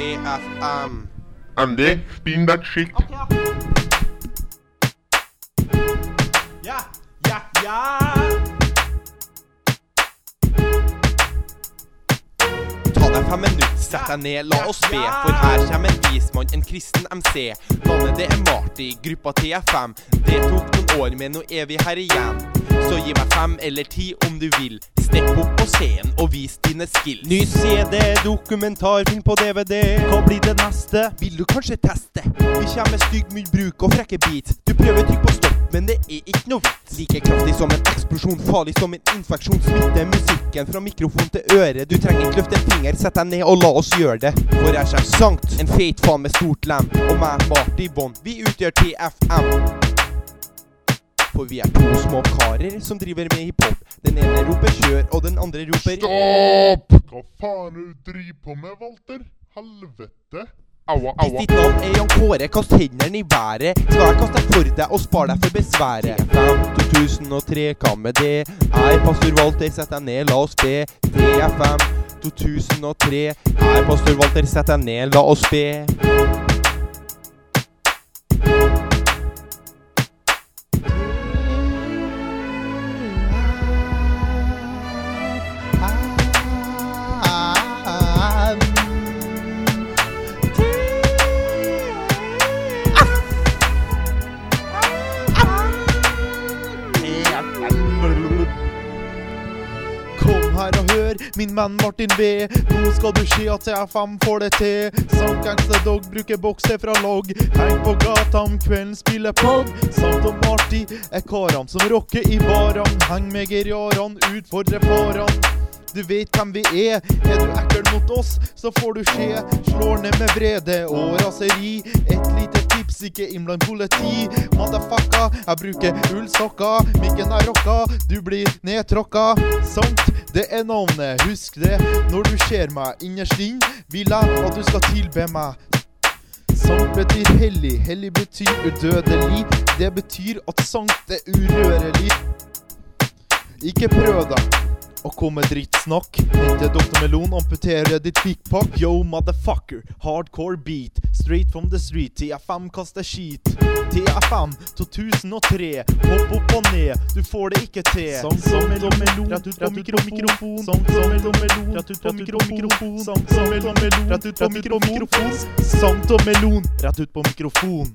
TFM. Andy, spin that shit. Ja, ja, ja. Ta deg fem minutter, sett deg ned, la oss be. For her kommer en vismann, en kristen MC. Navnet det er Marty, gruppa TFM. Det tok noen år, men nå er vi her igjen. Så gi meg fem eller ti om du vil. Stekk opp på scenen og vis dine skills. Ny CD, dokumentarfilm på DVD. Hva blir det neste? Vil du kanskje teste? Vi kommer med stygg mye bruk og frekke beats. Du prøver trykk på stopp, men det er ikke noe vits. Like kraftig som en eksplosjon, farlig som en infeksjon. Smitter musikken fra mikrofon til øre. Du trenger ikke løfte en finger, sett deg ned og la oss gjøre det. For jeg kommer Sankt, en feit faen med stort lem. Og meg, Marty Bond. Vi utgjør TFM. For vi er to små karer som driver med hiphop. Den ene roper kjør, og den andre roper Stopp! Hva faen er det du driver på med, Walter? Helvete. Aua, Hvis aua. ditt navn er Jan Kåre, kast hendene i været. Skal jeg kaste deg for deg og spare deg for besværet? 5003, hva med det? Jeg er pastor Walter, sett deg ned, la oss be. 3FM 2003. Jeg er pastor Walter, sett deg ned, la oss be. Her og hør, min mann Martin V. Nå skal du se at CF5 får det til. Sankt Gangster Dog bruker bokser fra logg. Heng på gata om kvelden, spiller pog. Samt og Marty er karene som rocker i barene. Heng med geriarene, utfordrer farene. Du vet hvem vi er. Er du ekkel mot oss, så får du se. Slår ned med vrede og raseri. Et lite tips, ikke innbland politi. Motherfucka, jeg bruker ullsokker. Mikken er rocka, du blir nedtråkka. Sant, det er navnet. Husk det når du ser meg innerst inne Vil jeg at du skal tilbe meg. Sankt betyr hellig, hellig betyr udødelig. Det betyr at sankt er urørelig. Ikke prøv deg å komme drittsnakk. Hente Dr. Melon, amputere ditt pickpock Yo, motherfucker, hardcore beat. Straight from the street. TFM kaster skit. TFM 2003. Hopp opp og ned, du får det ikke til. Sang og melon, rett ut på mikrofon. Sang og melon, rett ut på mikrofon. Sang og melon, rett ut på mikrofon. Sang som melon, rett ut på mikrofon.